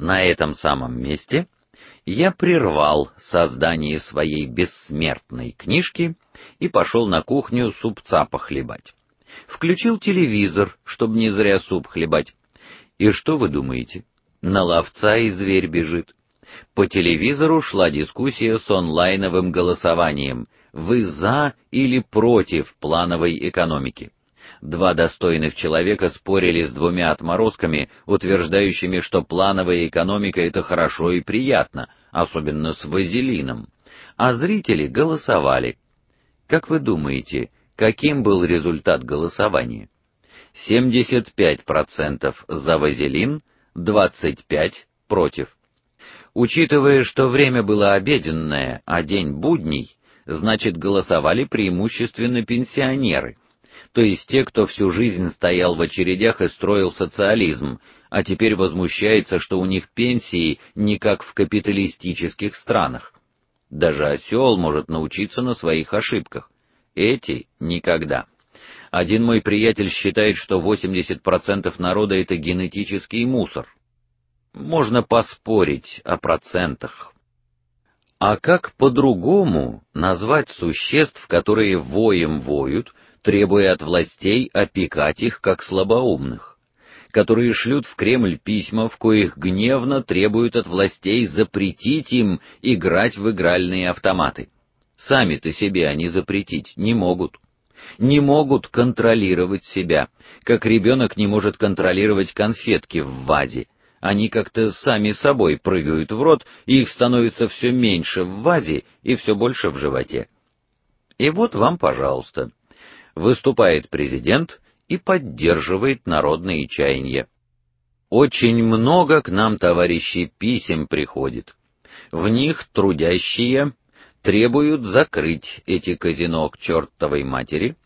На этом самом месте я прервал создание своей бессмертной книжки и пошел на кухню супца похлебать. Включил телевизор, чтобы не зря суп хлебать. И что вы думаете? На ловца и зверь бежит. По телевизору шла дискуссия с онлайновым голосованием: вы за или против плановой экономики. Два достойных человека спорили с двумя отморозками, утверждающими, что плановая экономика это хорошо и приятно, особенно с вазелином. А зрители голосовали. Как вы думаете, каким был результат голосования? 75% за вазелин, 25 против. Учитывая, что время было обеденное, а день будний, значит, голосовали преимущественно пенсионеры то есть те, кто всю жизнь стоял в очередях и строил социализм, а теперь возмущается, что у них пенсии не как в капиталистических странах. Даже осел может научиться на своих ошибках. Эти никогда. Один мой приятель считает, что 80% народа это генетический мусор. Можно поспорить о процентах. А как по-другому назвать существ, которые воем воют, требуя от властей опекать их как слабоумных, которые шлют в Кремль письма, в коих гневно требуют от властей запретить им играть в игральные автоматы. Сами-то себе они запретить не могут. Не могут контролировать себя, как ребенок не может контролировать конфетки в вазе. Они как-то сами собой прыгают в рот, и их становится все меньше в вазе и все больше в животе. И вот вам, пожалуйста, выступает президент и поддерживает народные чаяния. Очень много к нам, товарищи, писем приходит. В них трудящие требуют закрыть эти казино к чертовой матери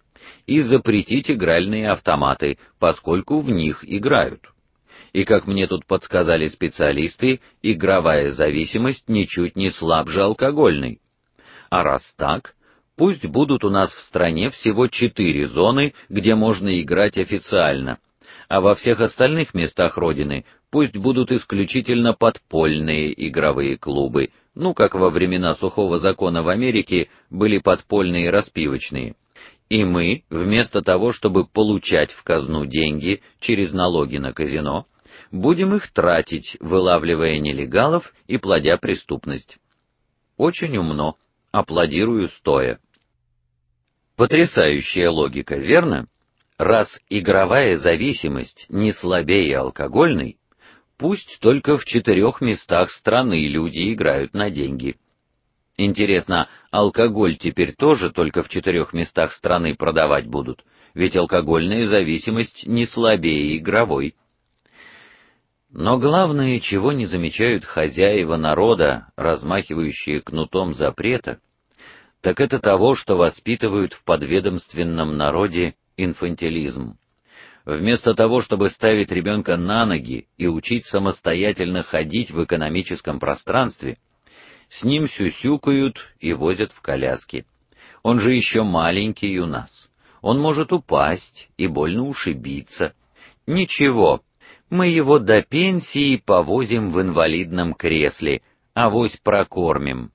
и запретить игральные автоматы, поскольку в них играют. И как мне тут подсказали специалисты, игровая зависимость ничуть не слабже алкогольной. А раз так, Пусть будут у нас в стране всего четыре зоны, где можно играть официально, а во всех остальных местах родины пусть будут исключительно подпольные игровые клубы, ну как во времена сухого закона в Америке были подпольные распивочные. И мы, вместо того, чтобы получать в казну деньги через налоги на казино, будем их тратить, вылавливая нелегалов и плодя преступность. Очень умно. Аплодирую стоя. Потрясающая логика, верно? Раз игровая зависимость не слабее алкогольной, пусть только в четырех местах страны люди играют на деньги. Интересно, алкоголь теперь тоже только в четырех местах страны продавать будут? Ведь алкогольная зависимость не слабее игровой. Но главное, чего не замечают хозяева народа, размахивающие кнутом запрета, так это того, что воспитывают в подведомственном народе инфантилизм. Вместо того, чтобы ставить ребенка на ноги и учить самостоятельно ходить в экономическом пространстве, с ним сюсюкают и возят в коляске. Он же еще маленький у нас. Он может упасть и больно ушибиться. Ничего, мы его до пенсии повозим в инвалидном кресле, а авось прокормим.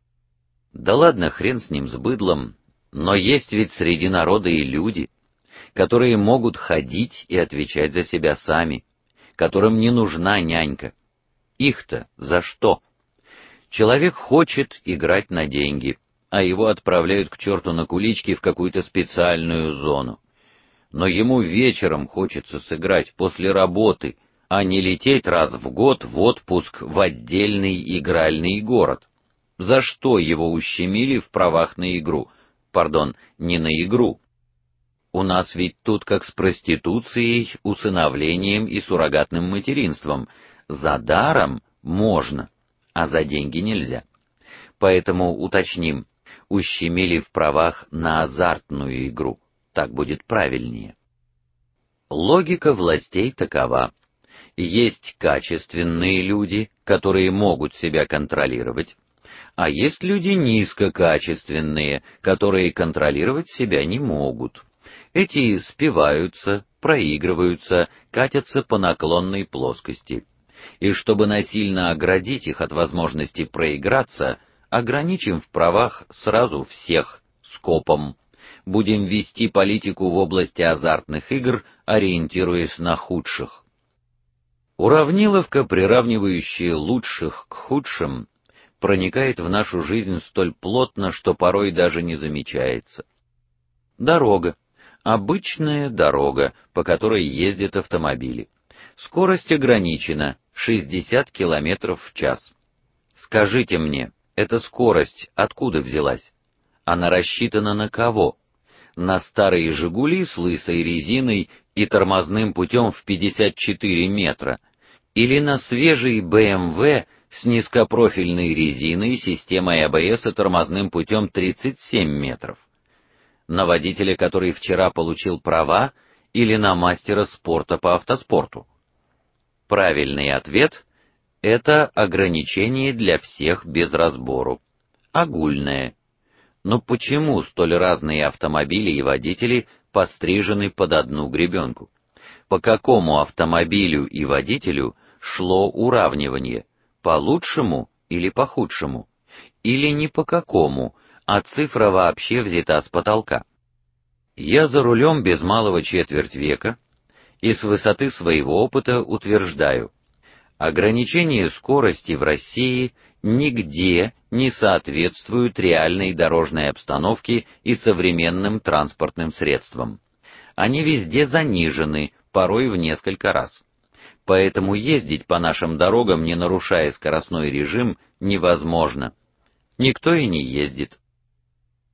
Да ладно, хрен с ним с быдлом, но есть ведь среди народа и люди, которые могут ходить и отвечать за себя сами, которым не нужна нянька. Их-то за что? Человек хочет играть на деньги, а его отправляют к черту на кулички в какую-то специальную зону. Но ему вечером хочется сыграть после работы, а не лететь раз в год в отпуск в отдельный игральный город за что его ущемили в правах на игру. Пардон, не на игру. У нас ведь тут как с проституцией, усыновлением и суррогатным материнством. За даром можно, а за деньги нельзя. Поэтому уточним: ущемили в правах на азартную игру. Так будет правильнее. Логика властей такова: есть качественные люди, которые могут себя контролировать, а есть люди низкокачественные, которые контролировать себя не могут. Эти спиваются, проигрываются, катятся по наклонной плоскости. И чтобы насильно оградить их от возможности проиграться, ограничим в правах сразу всех скопом. Будем вести политику в области азартных игр, ориентируясь на худших. Уравниловка, приравнивающая лучших к худшим, проникает в нашу жизнь столь плотно, что порой даже не замечается. Дорога обычная дорога, по которой ездят автомобили. Скорость ограничена 60 км в час. Скажите мне, эта скорость откуда взялась? Она рассчитана на кого? На старые Жигули с лысой резиной и тормозным путем в 54 метра или на свежий BMW с низкопрофильной резиной, системой АБС и тормозным путем 37 метров? На водителя, который вчера получил права, или на мастера спорта по автоспорту? Правильный ответ это ограничение для всех без разбору. Огульное. Но почему столь разные автомобили и водители пострижены под одну гребенку? По какому автомобилю и водителю шло уравнивание? По лучшему или по худшему? Или ни по какому, а цифра вообще взята с потолка? Я за рулем без малого четверть века и с высоты своего опыта утверждаю: ограничение скорости в России нигде не соответствует реальной дорожной обстановке и современным транспортным средствам. Они везде занижены, порой в несколько раз. Поэтому ездить по нашим дорогам, не нарушая скоростной режим, невозможно. Никто и не ездит.